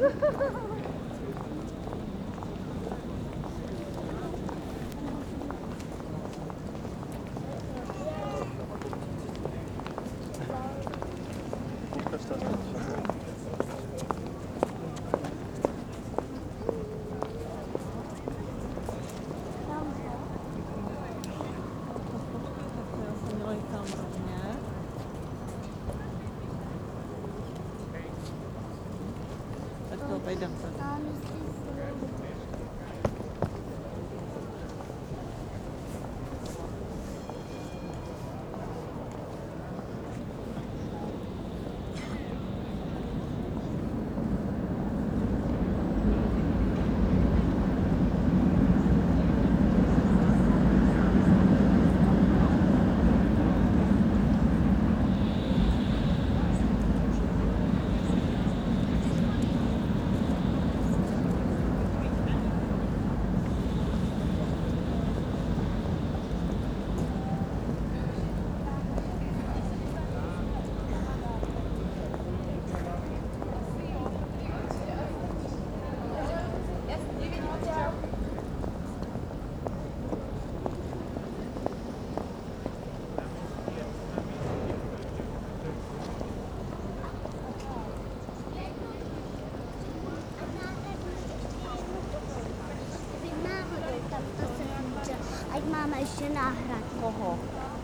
Ha ha ha ha! paydan. Tamam. Obejdę sobie. Tam jest